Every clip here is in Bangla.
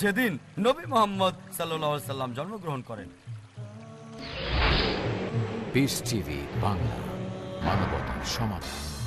যেদিন নবী মোহাম্মদ সাল্লাম জন্মগ্রহণ করেন। বাংলা মানবতার সমাধান।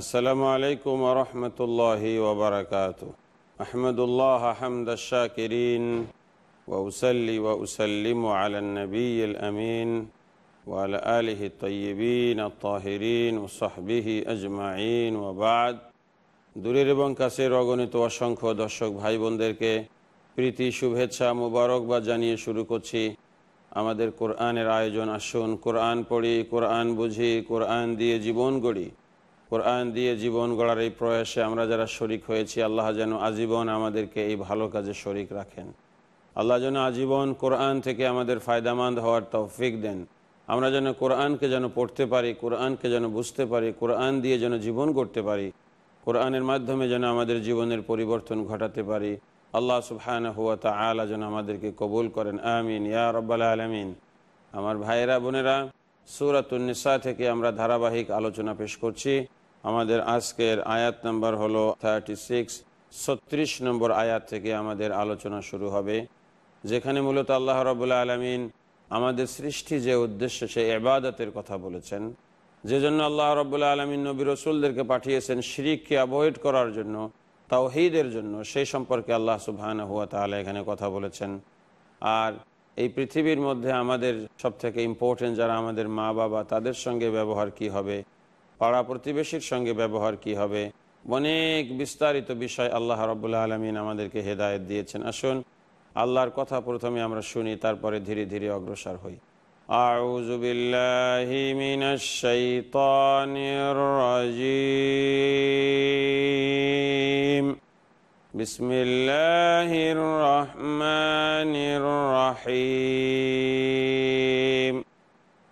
আসসালামু আলাইকুম রহমতুল্লাহি ওবরাকাত আহমদুল্লাহ হামদ শাকিরিন ওসলি ওসলিম আলনবী আমিন ওয়াল আলহি তৈবিন তাহিরিন ও সাহবিহি আজমাইন ওবাদ দূরের এবং কাছের অগণিত অসংখ্য দর্শক ভাই বোনদেরকে প্রীতি, শুভেচ্ছা মুবারকবাদ জানিয়ে শুরু করছি। আমাদের কোরআনের আয়োজন, আসুন কোরআন পড়ি, কোরআন বুঝি, কোরআন দিয়ে জীবন গড়ি। কোরআন দিয়ে জীবন গড়ার এই প্রয়াসে আমরা যারা শরিক হয়েছি, আল্লাহ যেন আজীবন আমাদেরকে এই ভালো কাজে শরিক রাখেন। আল্লাহ যেন আজীবন কোরআন থেকে আমাদের ফায়দামান্দ হওয়ার তৌফিক দেন। আমরা যেন কোরআনকে যেন পড়তে পারি, কোরআনকে যেন বুঝতে পারি, কোরআন দিয়ে যেন জীবন করতে পারি, কোরআনের মাধ্যমে যেন আমাদের জীবনের পরিবর্তন ঘটাতে পারি। আল্লাহ সুবহান হুয়া আলা যেন আমাদেরকে কবুল করেন। আমিন। ইয়া রব্বাল আলমিন। আমার ভাইয়েরা, বোনেরা সুরাতুন্নিসা থেকে আমরা ধারাবাহিক আলোচনা পেশ করছি। আমাদের আজকের আয়াত নাম্বার হলো থার্টি সিক্স ছত্রিশ নম্বর আয়াত থেকে আমাদের আলোচনা শুরু হবে, যেখানে মূলত আল্লাহ রবুল্লা আলমিন আমাদের সৃষ্টি যে উদ্দেশ্য, সে এবাদতের কথা বলেছেন। যে জন্য আল্লাহ রবুল্লা আলমিন নবী রসুলদেরকে পাঠিয়েছেন শিরিককে অ্যাভয়েড করার জন্য, তাওহিদের জন্য, সেই সম্পর্কে আল্লাহ সুবহান হুয়া তাহলে এখানে কথা বলেছেন। আর এই পৃথিবীর মধ্যে আমাদের সব থেকে ইম্পর্টেন্ট যারা আমাদের মা বাবা তাদের সঙ্গে ব্যবহার কি হবে পাড়া প্রতিবেশীর সঙ্গে ব্যবহার কি হবে অনেক বিস্তারিত বিষয় আল্লাহ রবুল্লা আলমিন আমাদেরকে হেদায়ত দিয়েছেন আসুন আল্লাহর কথা প্রথমে আমরা শুনি তারপরে ধীরে ধীরে অগ্রসর হই أعوذ بالله من الشيطان الرجيم بسم الله الرحمن الرحيم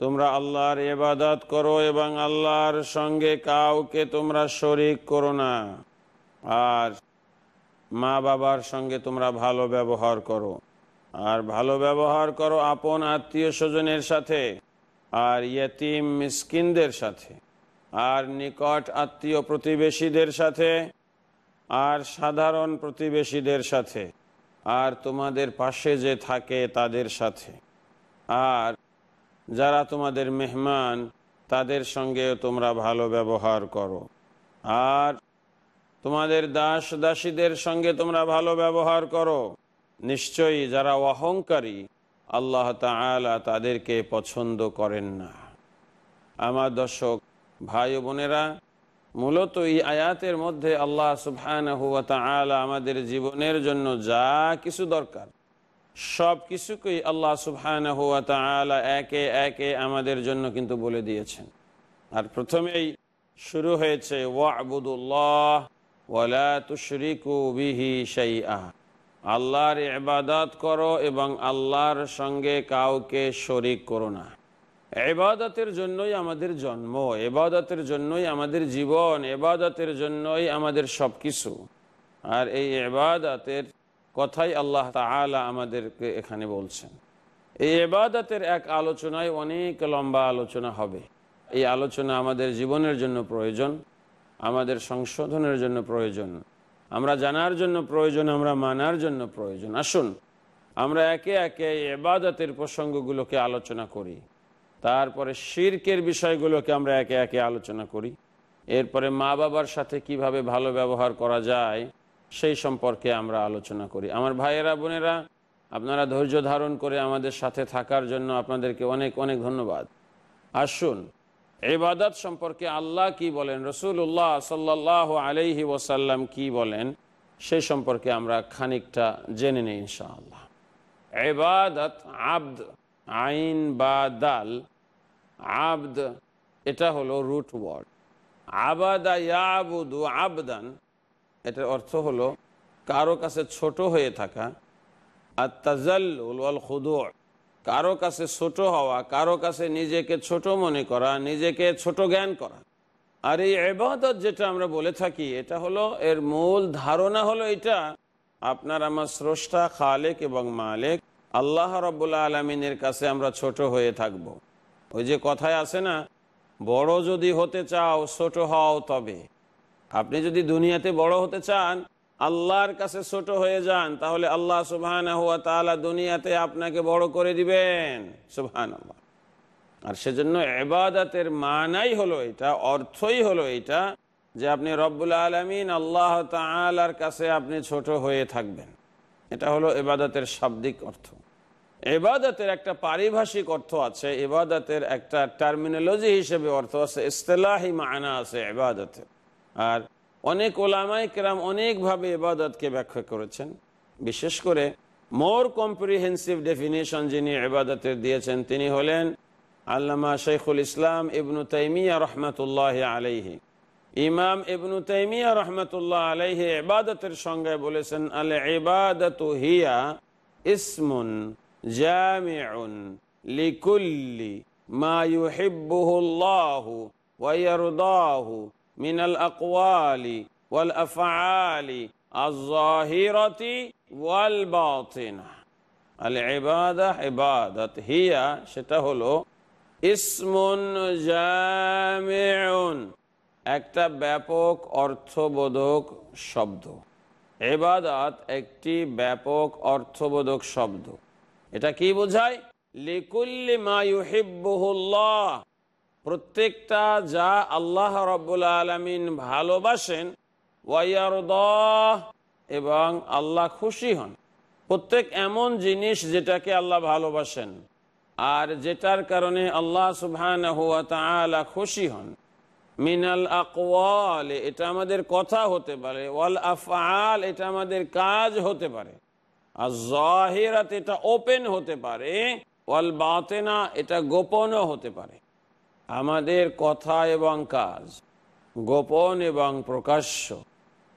তোমরা আল্লাহর ইবাদত করো এবং আল্লাহর সঙ্গে কাউকে তোমরা শরিক করো না। আর মা বাবার সঙ্গে তোমরা ভালো ব্যবহার করো। আর ভালো ব্যবহার করো আপন আত্মীয় স্বজনের সাথে, আর ইয়তিম মিসকিনদের সাথে, আর নিকট আত্মীয় প্রতিবেশীদের সাথে, আর সাধারণ প্রতিবেশীদের সাথে, আর তোমাদের পাশে যে থাকে তাদের সাথে। আর যারা তোমাদের মেহমান, তাদের সঙ্গে তোমরা ভালো ব্যবহার করো। আর তোমাদের দাস দাসীদের সঙ্গে তোমরা ভালো ব্যবহার করো। নিশ্চয়ই যারা অহংকারী, আল্লাহ তাআলা তাদেরকে পছন্দ করেন না। আমার দর্শক, ভাই বোনেরা, মূলত এই আয়াতের মধ্যে আল্লাহ তাআলা আমাদের জীবনের জন্য যা কিছু দরকার সব কিছুকেই আল্লাহ সুবহানাহু ওয়া তাআলা একে একে আমাদের জন্য কিন্তু বলে দিয়েছেন। আর প্রথমেই শুরু হয়েছে, ওয়াবুদুল্লাহ ওয়ালা আল্লাহর ইবাদত করো এবং আল্লাহর সঙ্গে কাউকে শরিক করো না। এবাদতের জন্যই আমাদের জন্ম এবাদতের জন্যই আমাদের জীবন এবাদতের জন্যই আমাদের সব কিছু আর এই এবাদতের কথাই আল্লাহ তাআলা আমাদেরকে এখানে বলছেন। এই এবাদতের এক আলোচনায় অনেক লম্বা আলোচনা হবে। এই আলোচনা আমাদের জীবনের জন্য প্রয়োজন, আমাদের সংশোধনের জন্য প্রয়োজন, আমরা জানার জন্য প্রয়োজন, আমরা মানার জন্য প্রয়োজন। আসুন, আমরা একে একে এবাদতের প্রসঙ্গগুলোকে আলোচনা করি। তারপরে শির্কের বিষয়গুলোকে আমরা একে একে আলোচনা করি। এরপরে মা বাবার সাথে কীভাবে ভালো ব্যবহার করা যায় সেই সম্পর্কে আমরা আলোচনা করি। আমার ভাইয়েরা, বোনেরা, আপনারা ধৈর্য ধারণ করে আমাদের সাথে থাকার জন্য আপনাদেরকে অনেক অনেক ধন্যবাদ। আসুন এবাদত সম্পর্কে আল্লাহ কি বলেন রসুল্লাহ সাল্লাহ আলাইহি ওসাল্লাম কি বলেন সেই সম্পর্কে আমরা খানিকটা জেনে নিই ইনশাআল্লাহ। এবাদত আব্দ, আইন বা দাল, আবদ, এটা হলো রুট ওয়ার্ড। আবাদা ইয়াবুদু আবদান এটার অর্থ হলো কারও কাছে ছোট হয়ে থাকা, আর তাজাল্লুল ওয়াল খুদু। কারও কাছে ছোট হওয়া, কারও কাছে নিজেকে ছোট মনে করা, নিজেকে ছোট জ্ঞান করা। আর এই এবাদত যেটা আমরা বলে থাকি, এটা হলো এর মূল ধারণা হলো এটা, আপনার আমার স্রষ্টা খালেক এবং মালেক, আল্লাহ রব্বুল্লা আলমিনের কাছে আমরা ছোট হয়ে থাকব। ওই যে কথায় আছে না, বড় যদি হতে চাও, ছোট হও তবে। আপনি যদি দুনিয়াতে বড় হতে চান, আল্লাহর কাছে ছোট হয়ে যান, তাহলে আল্লাহ সুবহান হুয়া তালা দুনিয়াতে আপনাকে বড় করে দিবেন। সুবহান আল্লাহ আর সেজন্য এবাদাতের মানাই হলো এটা, অর্থই হলো এটা, যে আপনি রব্বুল আলমিন আল্লাহ তালার কাছে আপনি ছোট হয়ে থাকবেন। এটা হলো এবাদতের শাব্দিক অর্থ। এবাদতের একটা পারিভাষিক অর্থ আছে এবাদতের একটা টার্মিনোলজি হিসেবে অর্থ আছে, ইস্তেলাহি মানা আছে এবাদতের আর অনেক ওলামাই কেরাম অনেকভাবে এবাদতকে ব্যাখ্যা করেছেন। বিশেষ করে মোর কম্প্রিহেন্সিভ ডেফিনেশন যিনি এবাদতের দিয়েছেন, তিনি হলেন আল্লামা শেখুল ইসলাম ইবনু তাইমিয়া রহমতুল্লাহ আলাইহি। ইমাম ইবনু তাইমিয়া রহমতুল্লাহ আলাইহি এবাদতের সঙ্গে বলেছেন, আল ইবাদত হিয়া ইসমুন জামিউন লিকুল্লি মা ইউহিব্বুহুল্লাহু ওয়া ইয়ারদাহু মিনাল আকওয়ালি ওয়াল আফআলি আয-যাহিরাতি ওয়াল বাতিনা। আল ইবাদা ইবাদত, হিয়া সেটা হলো একটা ব্যাপক অর্থবোধক শব্দ। এবাদাত একটি ব্যাপক অর্থবোধক শব্দ। এটা কি বোঝায়? লিকুল্লি মা প্রত্যেকটা যা আল্লাহ রব্বুল আলমিন ভালোবাসেন ওয়াইয়ারদ এবং আল্লাহ খুশি হন। প্রত্যেক এমন জিনিস যেটাকে আল্লাহ ভালোবাসেন, আর যেটার কারণে আল্লাহ সুবহান হুয়া তাআলা খুশি হন। মিনাল আকওয়াল, এটা আমাদের কথা হতে পারে। ওয়াল আফআল, এটা আমাদের কাজ হতে পারে। আর জাহিরাত, এটা ওপেন হতে পারে। ওয়াল বাতেনা, এটা গোপনও হতে পারে। আমাদের কথা এবং কাজ, গোপন এবং প্রকাশ্য।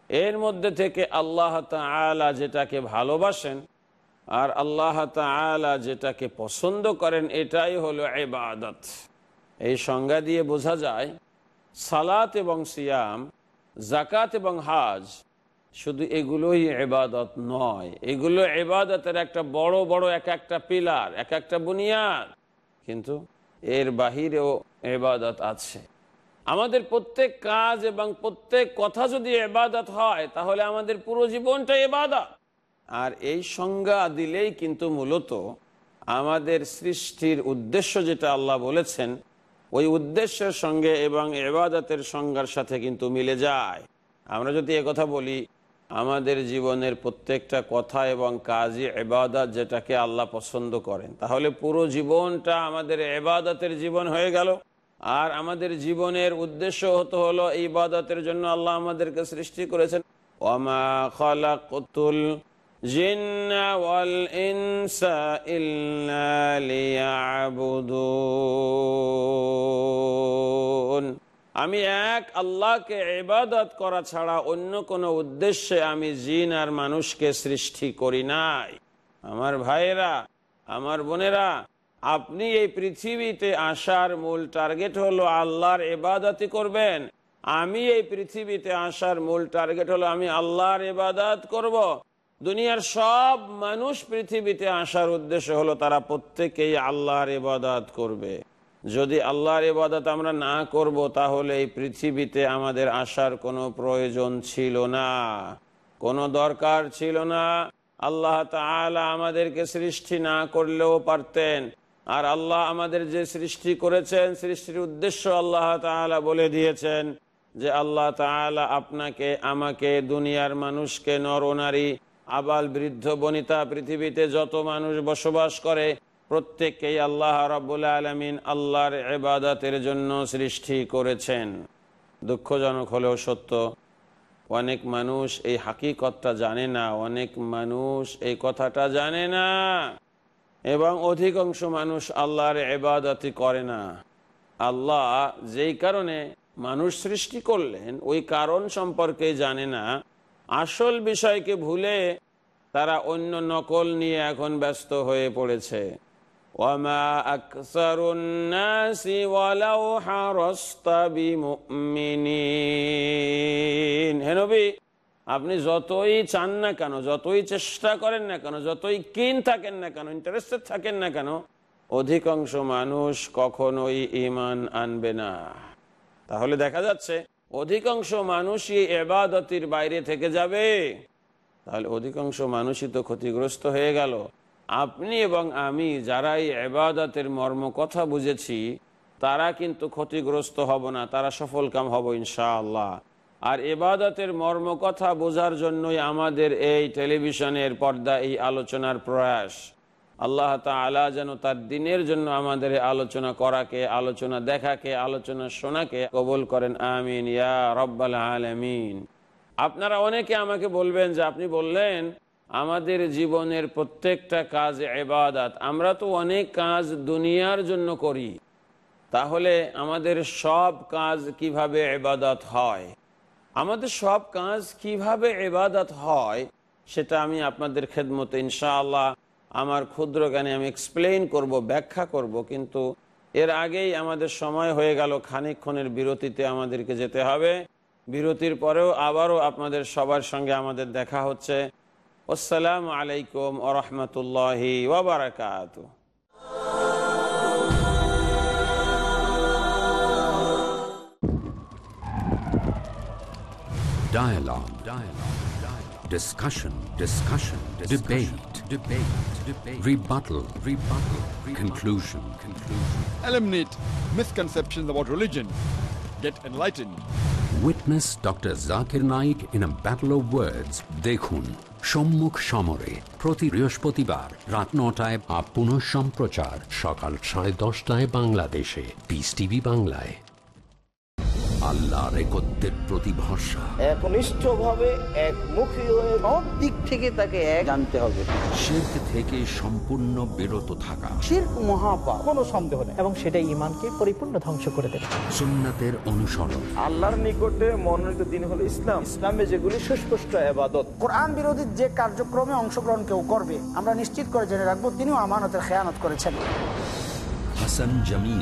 এর মধ্যে থেকে আল্লাহ তাআলা যেটাকে ভালোবাসেন আর আল্লাহ তাআলা যেটাকে পছন্দ করেন, এটাই হলো এবাদত এই সংজ্ঞা দিয়ে বোঝা যায়, সালাত এবং সিয়াম জাকাত এবং হাজ শুধু এগুলোই এবাদত নয়। এগুলো এবাদতের একটা বড় বড় এক একটা পিলার, এক একটা বুনিয়াদ। কিন্তু এর বাহিরেও এবাদত আছে। আমাদের প্রত্যেক কাজ এবং প্রত্যেক কথা যদি এবাদত হয়, তাহলে আমাদের পুরো জীবনটা এবাদত। আর এই সংজ্ঞা দিলেই কিন্তু মূলত আমাদের সৃষ্টির উদ্দেশ্য যেটা আল্লাহ বলেছেন, ওই উদ্দেশ্যের সঙ্গে এবং এবাদতের সংজ্ঞার সাথে কিন্তু মিলে যায়। আমরা যদি কথা বলি আমাদের জীবনের প্রত্যেকটা কথা এবং কাজই এবাদত যেটাকে আল্লাহ পছন্দ করেন। তাহলে পুরো জীবনটা আমাদের এবাদতের জীবন হয়ে গেল। আর আমাদের জীবনের উদ্দেশ্য হতে হলো ইবাদতের জন্য আল্লাহ আমাদেরকে সৃষ্টি করেছেন। ওমা আমি এক আল্লাহকে ইবাদত করা ছাড়া অন্য কোনো উদ্দেশ্যে আমি জিন আর মানুষকে সৃষ্টি করি নাই। আমার ভাইয়েরা, আমার বোনেরা, আপনি এই পৃথিবীতে আসার মূল টার্গেট হলো আল্লাহর এবাদতি করবেন। আমি এই পৃথিবীতে আসার মূল টার্গেট হলো আমি আল্লাহর এবাদত করব। দুনিয়ার সব মানুষ পৃথিবীতে আসার উদ্দেশ্য হলো তারা প্রত্যেকেই আল্লাহর ইবাদত করবে। যদি আল্লাহর ইবাদত আমরা না করব, তাহলে এই পৃথিবীতে আমাদের আসার কোনো প্রয়োজন ছিল না। কোনো দরকার ছিল না। আল্লাহ তাআলা আমাদেরকে সৃষ্টি না করলেও পারতেন। আর আল্লাহ আমাদের যে সৃষ্টি করেছেন, সৃষ্টির উদ্দেশ্য আল্লাহ তাআলা বলে দিয়েছেন যে আল্লাহ তাআলা আপনাকে, আমাকে, দুনিয়ার মানুষকে নর নারী, আবাল বৃদ্ধ, বনিতা পৃথিবীতে যত মানুষ বসবাস করে প্রত্যেককেই আল্লাহ রাব্বুল আলমিন আল্লাহর এবাদতের জন্য সৃষ্টি করেছেন। দুঃখজনক হলেও সত্য, অনেক মানুষ এই হাকিকতটা জানে না, অনেক মানুষ এই কথাটা জানে না এবং অধিকাংশ মানুষ আল্লাহর এবাদতি করে না। আল্লাহ যেই কারণে মানুষ সৃষ্টি করলেন, ওই কারণ সম্পর্কে জানে না। আসল বিষয়কে ভুলে তারা অন্য নকল নিয়ে এখন ব্যস্ত হয়ে পড়েছে। ওয়ামা আকসারুন্নাসি ওয়ালাউ হারাসতা বিমুমিনিন হে নবী, আপনি যতই চান না কেন, যতই চেষ্টা করেন না কেন, যতই কিন থাকেন না কেন ইন্টারেস্টেড থাকেন না কেন, অধিকাংশ মানুষ কখনোই ইমান আনবে না। তাহলে দেখা যাচ্ছে, অধিকাংশ মানুষই এবাদতির বাইরে থেকে যাবে। তাহলে অধিকাংশ মানুষই তো ক্ষতিগ্রস্ত হয়ে গেল। আপনি এবং আমি যারা এই এবাদতের মর্ম কথা বুঝেছি, তারা কিন্তু ক্ষতিগ্রস্ত হব না, তারা সফল কাম হব ইনশাআল্লাহ। আর এবাদতের মর্ম কথা বোঝার জন্যই আমাদের এই টেলিভিশনের পর্দা, এই আলোচনার প্রয়াস। আল্লাহ তালা যেন তার দিনের জন্য আমাদের আলোচনা করাকে, আলোচনা দেখাকে, আলোচনা শোনাকে কবল করেন। আমিন। ইয়া রব্বাল আলমিন। আপনারা অনেকে আমাকে বলবেন যে, আপনি বললেন আমাদের জীবনের প্রত্যেকটা কাজ এবাদাত আমরা তো অনেক কাজ দুনিয়ার জন্য করি। তাহলে আমাদের সব কাজ কীভাবে এবাদত হয়? আমাদের সব কাজ কীভাবে এবাদত হয় সেটা আমি আপনাদের খেদমতে ইনশাআল্লাহ আমার ক্ষুদ্র জ্ঞানে আমি এক্সপ্লেইন করব, ব্যাখ্যা করব। কিন্তু এর আগেই আমাদের সময় হয়ে গেল, খানিকক্ষণের বিরতিতে আমাদেরকে যেতে হবে। বিরতির পরেও আবারও আপনাদের সবার সঙ্গে আমাদের দেখা হচ্ছে। আসসালামু আলাইকুম ও রহমতুল্লাহি ওবরাকাত Dialogue. Dialogue. Dialogue. Discussion. Discussion. Debate. Debate. Debate. Rebuttal. Rebuttal. Conclusion. Conclusion. Eliminate misconceptions about religion. Get enlightened. Witness Dr. Zakir Naik in a battle of words. দেখুন সম্মুখ সমরে প্রতি বৃহস্পতিবার রাত নটায় আপ পুনঃ সম্প্রচার সকাল সাড়ে দশটায় বাংলাদেশে। পিস টিভি বাংলায়। আল্লাহর একত্রের প্রতি ভরসা একনিষ্ঠভাবে একমুখী হয়ে সব দিক থেকে তাকে এক জানতে হবে। শির্ক থেকে সম্পূর্ণ বিরত থাকা। শির্ক মহাপাপ কোনো সন্দেহ নেই। এবং সেটা ইমানকে পরিপূর্ণ ধ্বংস করে দেবে। সুন্নাতের অনুসরণ। আল্লাহর নিকটে মনোনীত দিন হলো ইসলাম। ইসলামে যেগুলি সুস্পষ্ট আবাদত কোরআন বিরোধী যে কার্যক্রমে অংশগ্রহণ কেউ করবে আমরা নিশ্চিত করে জেনে রাখব তিনিও আমানতের খেয়ানত করেছেন। হাসান জামিল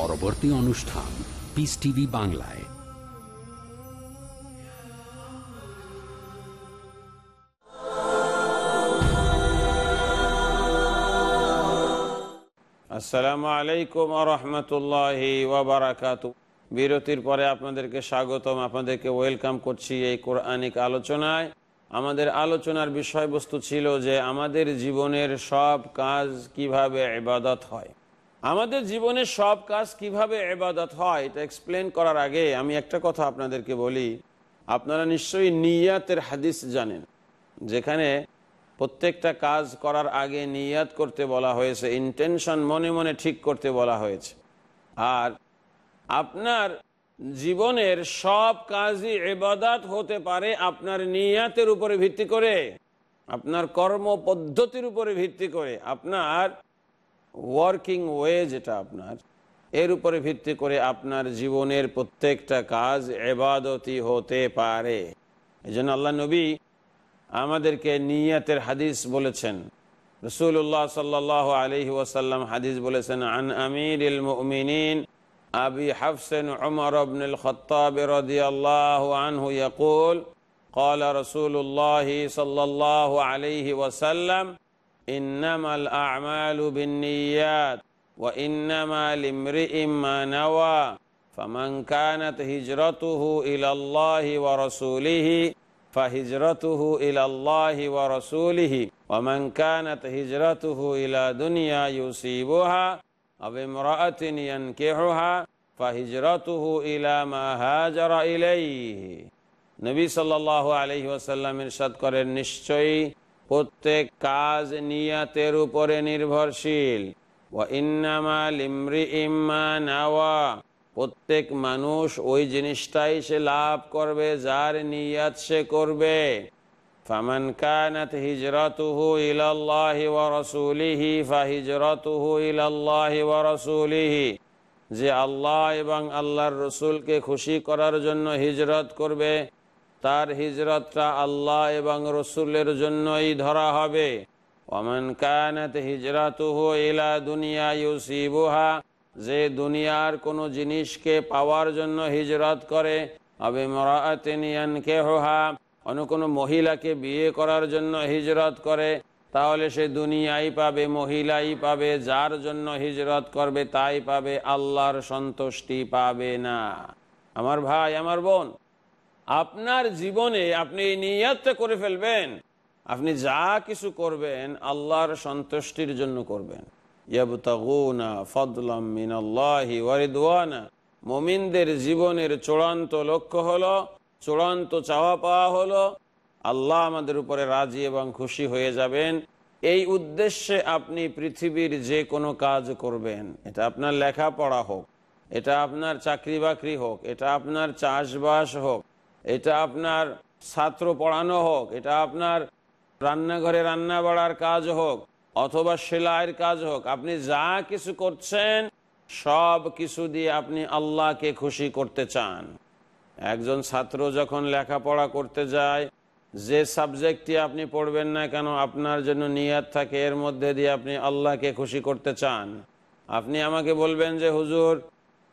পরবর্তী অনুষ্ঠান পিস টিভি বাংলায়। আসসালামু আলাইকুম রহমতুল্লাহ ওবরাকাত বিরতির পরে আপনাদেরকে স্বাগতম। আপনাদেরকে ওয়েলকাম করছি এই কোরআনিক আলোচনায়। আমাদের আলোচনার বিষয়বস্তু ছিল যে আমাদের জীবনের সব কাজ কীভাবে ইবাদত হয়। আমাদের জীবনে সব কাজ কীভাবে এবাদত হয়, এটা এক্সপ্লেন করার আগে আমি একটা কথা আপনাদেরকে বলি। আপনারা নিশ্চয়ই নিয়াতের হাদিস জানেন, যেখানে প্রত্যেকটা কাজ করার আগে নিয়াত করতে বলা হয়েছে ইন্টেনশন মনে মনে ঠিক করতে বলা হয়েছে। আর আপনার জীবনের সব কাজই এবাদাত হতে পারে আপনার নিয়াতের উপরে ভিত্তি করে, আপনার কর্ম পদ্ধতির উপরে ভিত্তি করে, আপনার ওয়ার্কিং ওয়ে যেটা আপনার এর উপরে ভিত্তি করে আপনার জীবনের প্রত্যেকটা কাজ এবাদতি হতে পারে এই জন্য আল্লাহ নবী আমাদেরকে নিয়াতের হাদিস বলেছেন রসুল্লাহ সাল্লাহ আলহি ওয়াসাল্লাম হাদিস বলেছেন আন আমির ইল মুমিনিন আবি হাফসেন উমর بن الخطاب رضي الله عنه يقول قال رسول الله صلى الله عليه وسلم ইন্নামাল আমালু বিনিয়াত ওয়া ইন্নামাল ইমরিইম মা নাওয়া ফামান কানাত হিজরাতুহু ইলাল্লাহি ওয়া রাসূলিহি ফাহিজরাতুহু ইলাল্লাহি ওয়া রাসূলিহি ওয়া কানাত হিজরাতুহু ইলা দুনিয়া ইউসিবুহা আও ইমরাআতিন ইয়ানকিহুহা ফাহিজরাতুহু ইলা মা হাজারা ইলাইহি নবী সাল্লাল্লাহু আলাইহি ওয়াসাল্লাম ইরশাদ করেন, নিশ্চয়ই প্রত্যেক কাজ নিয়াতের উপরে নির্ভরশীল। নাওয়া। প্রত্যেক মানুষ ওই জিনিসটাই সে লাভ করবে, যার নিয়াত সে করবে। ফামান হিজরতুহু যে আল্লাহ এবং আল্লাহর রসুলকে খুশি করার জন্য হিজরত করবে তার হিজরতটা আল্লাহ এবং রসুলের জন্যই ধরা হবে। ওমান কানাত হিজরতুহু ইলা দুনিয়া ইউসিবুহা, যে দুনিয়ার কোনো জিনিসকে পাওয়ার জন্য হিজরত করে, আবে মরাতেনিয়ানকে হোহা অন্য কোনো মহিলাকে বিয়ে করার জন্য হিজরত করে, তাহলে সে দুনিয়াই পাবে, মহিলাই পাবে, যার জন্য হিজরত করবে তাই পাবে, আল্লাহর সন্তুষ্টি পাবে না। আমার ভাই, আমার বোন আপনার জীবনে আপনি এই নিয়াতটা করে ফেলবেন। আপনি যা কিছু করবেন আল্লাহর সন্তুষ্টির জন্য করবেন। মমিনদের জীবনের চূড়ান্ত লক্ষ্য হলো, চূড়ান্ত চাওয়া পাওয়া হলো, আল্লাহ আমাদের উপরে রাজি এবং খুশি হয়ে যাবেন। এই উদ্দেশ্যে আপনি পৃথিবীর যে কোনো কাজ করবেন। এটা আপনার লেখাপড়া হোক, এটা আপনার চাকরি বাকরি হোক, এটা আপনার চাষবাস হোক এটা আপনার ছাত্র পড়ানো হোক, এটা আপনার রান্নাঘরে রান্না বাড়ার কাজ হোক, অথবা সেলাইয়ের কাজ হোক, আপনি যা কিছু করছেন, সব কিছু দিয়ে আপনি আল্লাহকে খুশি করতে চান। একজন ছাত্র যখন লেখাপড়া করতে যায়, যে সাবজেক্টটি আপনি পড়বেন না কেন, আপনার জন্য নিয়াত থাকে, এর মধ্যে দিয়ে আপনি আল্লাহকে খুশি করতে চান। আপনি আমাকে বলবেন যে, হুজুর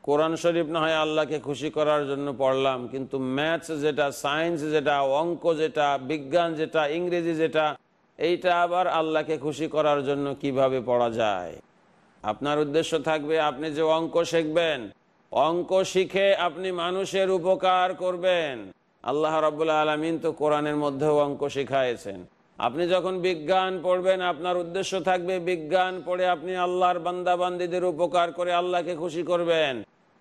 কোরআন শরীফ না হয় আল্লাহকে খুশি করার জন্য পড়লাম, কিন্তু ম্যাথস যেটা সায়েন্স যেটা, অঙ্ক যেটা, বিজ্ঞান যেটা, ইংরেজি যেটা, এইটা আবার আল্লাহকে খুশি করার জন্য কীভাবে পড়া যায়? আপনার উদ্দেশ্য থাকবে আপনি যে অঙ্ক শিখবেন, অঙ্ক শিখে আপনি মানুষের উপকার করবেন। আল্লাহ রবাহ আলমিন তো কোরআনের মধ্যেও অঙ্ক শিখাইছেন। আপনি যখন বিজ্ঞান পড়বেন, আপনার উদ্দেশ্য থাকবে বিজ্ঞান পড়ে আপনি আল্লাহর বান্দাবান্দিদের উপকার করে আল্লাহকে খুশি করবেন।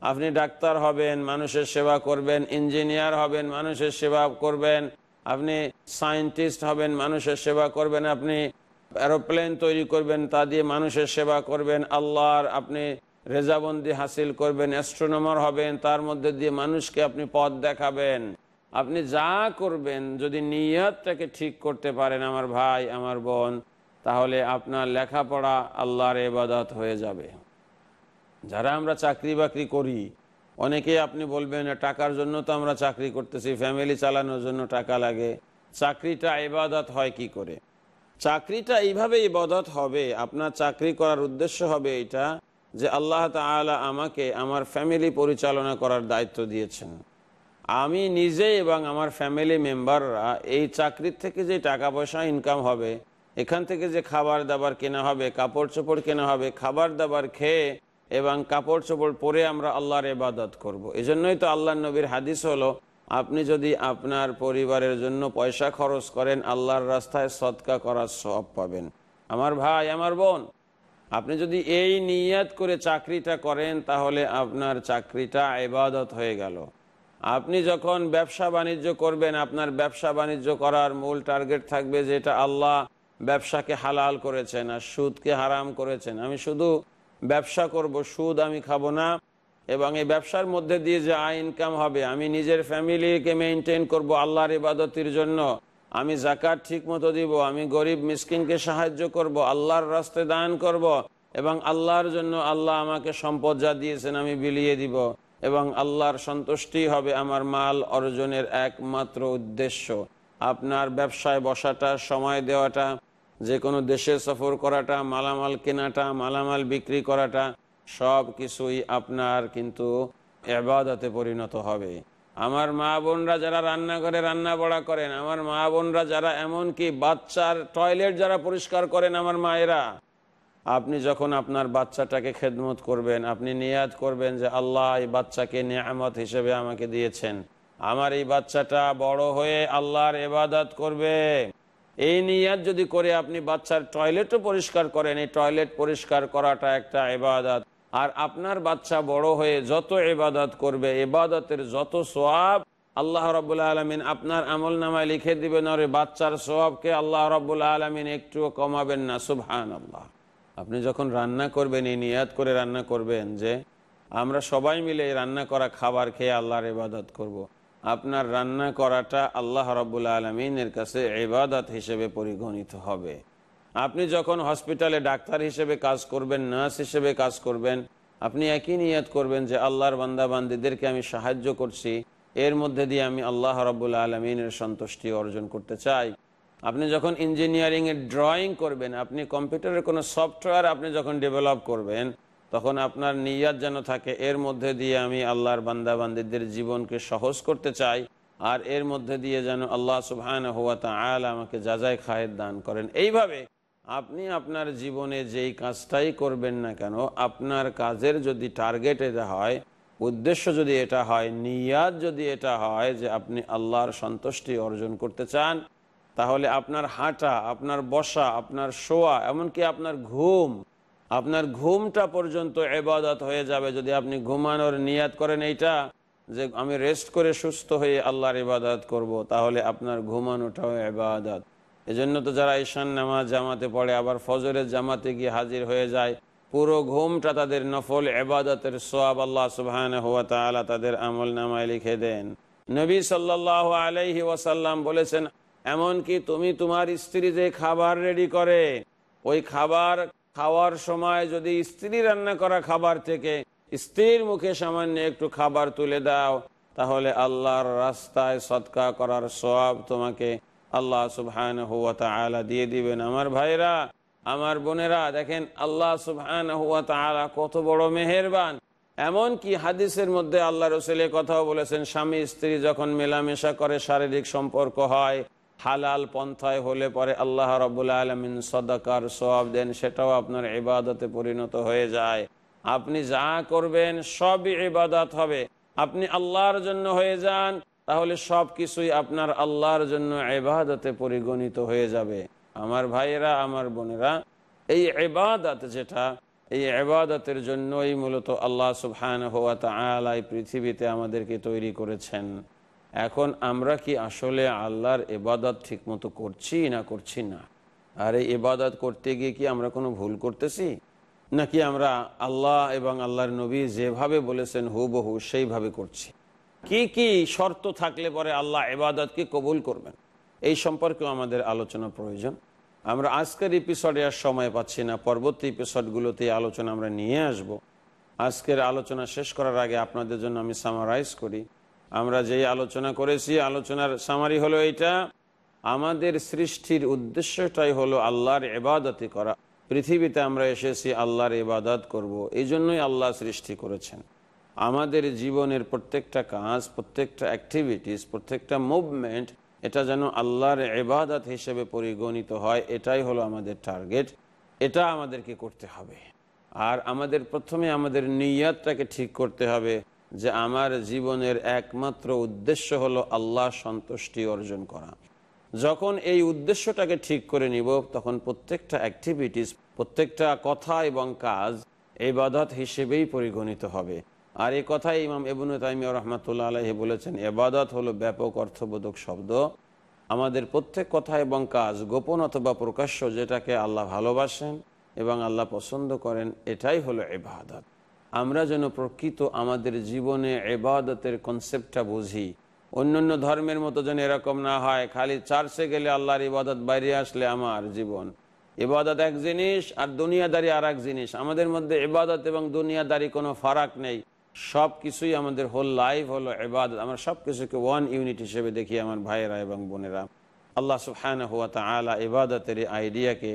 আপনি ডাক্তার হবেন, মানুষের সেবা করবেন, ইঞ্জিনিয়ার হবেন, মানুষের সেবা করবেন। আপনি সায়েন্টিস্ট হবেন, মানুষের সেবা করবেন। আপনি এরোপ্লেন তৈরি করবেন, তা দিয়ে মানুষের সেবা করবেন। আল্লাহর আপনি রেজাবন্দি হাসিল করবেন, অ্যাস্ট্রোনমার হবেন, তার মধ্যে দিয়ে মানুষকে আপনি পথ দেখাবেন। আপনি যা করবেন, যদি নিয়তটাকে ঠিক করতে পারেন আমার ভাই, আমার বোন, তাহলে আপনার লেখাপড়া আল্লাহর এবাদত হয়ে যাবে। যারা আমরা চাকরি বাকরি করি অনেকে আপনি বলবেন, টাকার জন্য তো আমরা চাকরি করতেছি, ফ্যামিলি চালানোর জন্য টাকা লাগে। চাকরিটা ইবাদত হয় কি করে? চাকরিটা এইভাবে ইবাদত হবে, আপনার চাকরি করার উদ্দেশ্য হবে এটা যে আল্লাহ তাআলা আমাকে, আমার ফ্যামিলি পরিচালনা করার দায়িত্ব দিয়েছেন। আমি নিজে এবং আমার ফ্যামিলি মেম্বাররা এই চাকরির থেকে যে টাকা পয়সা ইনকাম হবে, এখান থেকে যে খাবার দাবার কেনা হবে কাপড় চোপড় কেনা হবে খাবার দাবার খেয়ে এবং কাপড় চোপড় পরে আমরা আল্লাহর এবাদত করব। এজন্যই তো আল্লাহ নবীর হাদিস হলো, আপনি যদি আপনার পরিবারের জন্য পয়সা খরচ করেন, আল্লাহর রাস্তায় সৎকা করার সব পাবেন আমার ভাই, আমার বোন, আপনি যদি এই নিয়াত করে চাকরিটা করেন, তাহলে আপনার চাকরিটা এবাদত হয়ে গেল আপনি যখন ব্যবসা বাণিজ্য করবেন, আপনার ব্যবসা বাণিজ্য করার মূল টার্গেট থাকবে যেটা আল্লাহ ব্যবসাকে হালাল করেছেন আর সুদকে হারাম করেছেন। আমি শুধু ব্যবসা করব, সুদ আমি খাব না। এবং এই ব্যবসার মধ্যে দিয়ে যে আয় ইনকাম হবে, আমি নিজের ফ্যামিলিকে মেনটেন করব আল্লাহর ইবাদতির জন্য। আমি জাকাত ঠিক মতো দিব, আমি গরিব মিসকিনকে সাহায্য করব, আল্লাহর রাস্তায় দান করব এবং আল্লাহর জন্য আল্লাহ আমাকে সম্পদ যা দিয়েছেন আমি বিলিয়ে দিব। এবং আল্লাহর সন্তুষ্টি হবে আমার মাল অর্জনের একমাত্র উদ্দেশ্য। আপনার ব্যবসায় বসাটা, সময় দেওয়াটা যে কোনো দেশে সফর করাটা, মালামাল কেনাটা, মালামাল বিক্রি করাটা, সব কিছুই আপনার কিন্তু এবাদতে পরিণত হবে। আমার মা বোনরা যারা রান্নাঘরে রান্না বড়া করেন, আমার মা বোনরা যারা এমনকি বাচ্চার টয়লেট যারা পরিষ্কার করেন, আমার মায়েরা আপনি যখন আপনার বাচ্চাটাকে খেদমত করবেন, আপনি নিয়াদ করবেন যে, আল্লাহ, এই বাচ্চাকে নিয়ামত হিসেবে আমাকে দিয়েছেন। আমার এই বাচ্চাটা বড় হয়ে আল্লাহর এবাদত করবে। এই নিয়াদ যদি করে আপনি বাচ্চার টয়লেটও পরিষ্কার করেন, এই টয়লেট পরিষ্কার করাটা একটা এবাদত আর আপনার বাচ্চা বড় হয়ে যত এবাদত করবে এবাদতের যত সোয়াব আল্লাহ রবুল্লা আলমিন আপনার আমল নামায় লিখে দিবেন, আর বাচ্চার সোয়াবকে আল্লাহ রবুল্লা আলমিন একটুও কমাবেন না। সুবহান আল্লাহ আপনি যখন রান্না করবেন, এই নিয়াদ করে রান্না করবেন যে, আমরা সবাই মিলে এই রান্না করা খাবার খেয়ে আল্লাহর ইবাদত করব। আপনার রান্না করাটা আল্লাহ রব্বুল আলমিনের কাছে ইবাদত হিসেবে পরিগণিত হবে আপনি যখন হসপিটালে ডাক্তার হিসেবে কাজ করবেন, নার্স হিসেবে কাজ করবেন, আপনি একই নিয়াদ করবেন যে, আল্লাহর বান্দা বান্দিদেরকে আমি সাহায্য করছি, এর মধ্যে দিয়ে আমি আল্লাহ রব্বুল আলমিনের সন্তুষ্টি অর্জন করতে চাই আপনি যখন ইঞ্জিনিয়ারিং এর ড্রয়িং করবেন, আপনি কম্পিউটারের কোনো সফটওয়্যার আপনি যখন ডেভেলপ করবেন, তখন আপনার নিয়াত যেন থাকে, এর মধ্যে দিয়ে আমি আল্লাহর বান্দা বান্দিদের জীবনকে সহজ করতে চাই, আর এর মধ্যে দিয়ে যেন আল্লাহ সুবহান হুয়া তাআলা আমাকে যা যাজাই খায়ের দান করেন। এইভাবে আপনি আপনার জীবনে যেই কাজটাই করবেন না কেন, আপনার কাজের যদি টার্গেট এটা হয়, উদ্দেশ্য যদি এটা হয়, নিয়াত যদি এটা হয় যে আপনি আল্লাহর সন্তুষ্টি অর্জন করতে চান তাহলে আপনার হাঁটা, আপনার বসা, আপনার শোয়া, এমনকি আপনার ঘুম, আপনার ঘুমটা পর্যন্ত এবাদত হয়ে যাবে যদি আপনি ঘুমানোর নিয়াত করেন এইটা, যে আমি রেস্ট করে সুস্থ হয়ে আল্লাহর ইবাদত করব। তাহলে আপনার ঘুমানোটাও এবাদত এজন্য তো যারা ঈশান নামাজ জামাতে পড়ে, আবার ফজরের জামাতে গিয়ে হাজির হয়ে যায়, পুরো ঘুমটা তাদের নফল এবাদতের সোয়াব আল্লাহ সুবহান হুয়া তালা তাদের আমল নামায় লিখে দেন নবী সাল্লাহ আলাইহি ওয়াসাল্লাম বলেছেন এমনকি তুমি তোমার স্ত্রী যে খাবার রেডি করে, ওই খাবার খাওয়ার সময় যদি স্ত্রী রান্না করা খাবার থেকে স্ত্রীর মুখে সামান্য একটু খাবার তুলে দাও, তাহলে আল্লাহর রাস্তায় সৎকা করার সব তোমাকে আল্লাহ সুবহান হুয়া তালা দিয়ে দিবেন। আমার ভাইরা, আমার বোনেরা, দেখেন আল্লাহ সুবহান হুয়া তালা কত বড় মেহেরবান। এমন কি হাদিসের মধ্যে আল্লাহ রসুলের কথাও বলেছেন, স্বামী স্ত্রী যখন মেলামেশা করে, শারীরিক সম্পর্ক হয় হালাল পন্থায় হলে পরে আল্লাহ রবুল্লা আলমিন সদাকার সব দেন, সেটাও আপনার ইবাদতে পরিণত হয়ে যায়। আপনি যা করবেন সবই ইবাদত হবে। আপনি আল্লাহর জন্য হয়ে যান, তাহলে সব কিছুই আপনার আল্লাহর জন্য এবাদতে পরিগণিত হয়ে যাবে। আমার ভাইয়েরা, আমার বোনেরা, এই এবাদত যেটা, এই এবাদতের জন্যই মূলত আল্লাহ সুবহান হওয়া তা তালা পৃথিবীতে আমাদেরকে তৈরি করেছেন। এখন আমরা কি আসলে আল্লাহর এবাদত ঠিকমতো করছি না করছি না? আর এই এবাদত করতে গিয়ে কি আমরা কোনো ভুল করতেছি? নাকি আমরা আল্লাহ এবং আল্লাহর নবী যেভাবে বলেছেন হুবহু সেইভাবে করছি? কি কি শর্ত থাকলে পরে আল্লাহ এবাদতকে কবুল করবেন? এই সম্পর্কেও আমাদের আলোচনা প্রয়োজন। আমরা আজকের এপিসোডে আর সময় পাচ্ছি না। পরবর্তী এপিসোডগুলোতে আলোচনা আমরা নিয়ে আসব। আজকের আলোচনা শেষ করার আগে আপনাদের জন্য আমি সামারাইজ করি। আমরা যেই আলোচনা করেছি, আলোচনার সামারি হলো এইটা, আমাদের সৃষ্টির উদ্দেশ্যটাই হলো আল্লাহর এবাদতি করা। পৃথিবীতে আমরা এসেছি আল্লাহর ইবাদত করব। এই জন্যই আল্লাহ সৃষ্টি করেছেন। আমাদের জীবনের প্রত্যেকটা কাজ, প্রত্যেকটা অ্যাক্টিভিটিস প্রত্যেকটা মুভমেন্ট এটা যেন আল্লাহর এবাদত হিসেবে পরিগণিত হয়, এটাই হলো আমাদের টার্গেট এটা আমাদেরকে করতে হবে। আর আমাদের প্রথমে আমাদের নিয়াতটাকে ঠিক করতে হবে। যে আমার জীবনের একমাত্র উদ্দেশ্য হলো আল্লাহ সন্তুষ্টি অর্জন করা। যখন এই উদ্দেশ্যটাকে ঠিক করে নিব, তখন প্রত্যেকটা অ্যাক্টিভিটিস প্রত্যেকটা কথা এবং কাজ এই বাদত হিসেবেই পরিগণিত হবে। আর এই কথাই ইমাম এবনু তাইমিয়া রহমতুল্লাহ আলহি বলেছেন এবাদত হলো ব্যাপক অর্থবোধক শব্দ। আমাদের প্রত্যেক কথা এবং কাজ গোপন অথবা প্রকাশ্য যেটাকে আল্লাহ ভালোবাসেন এবং আল্লাহ পছন্দ করেন, এটাই হলো এবাদত আমরা যেন প্রকৃত আমাদের জীবনে এবাদতের কনসেপ্টটা বুঝি। অন্যান্য ধর্মের মতো যেন এরকম না হয়, খালি চার্চে গেলে আল্লাহর ইবাদত বাইরে আসলে আমার জীবন। ইবাদত এক জিনিস আর দুনিয়াদারি আর এক জিনিস। আমাদের মধ্যে ইবাদত এবং দুনিয়াদারি কোনো ফারাক নেই। সব কিছুই আমাদের হোল লাইফ হলো এবাদত আমরা সব কিছুকে ওয়ান ইউনিট হিসেবে দেখি আমার ভাইয়েরা এবং বোনেরা। আল্লাহ সুফহান হুয়া তালা ইবাদতের আইডিয়াকে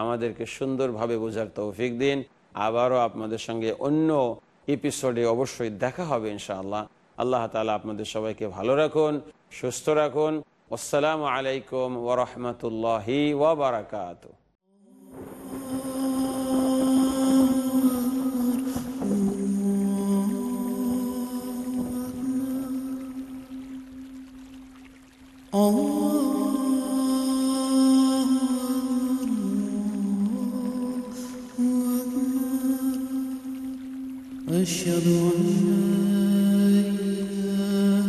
আমাদেরকে সুন্দরভাবে বোঝার তৌফিক দিন। আবারও আপনাদের সঙ্গে অন্য এপিসোডে অবশ্যই দেখা হবে ইনশাআল্লাহ। আল্লাহ তালা আপনাদের সবাইকে ভালো রাখুন, সুস্থ রাখুন। আসসালামু আলাইকুম ওরহমতুল্লাহি ওবরাকাত أشهد أن لا إله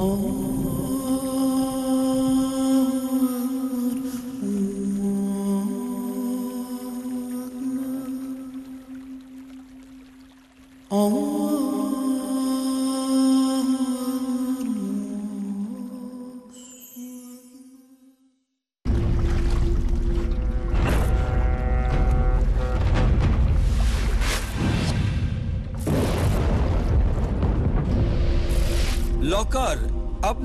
الله Oh.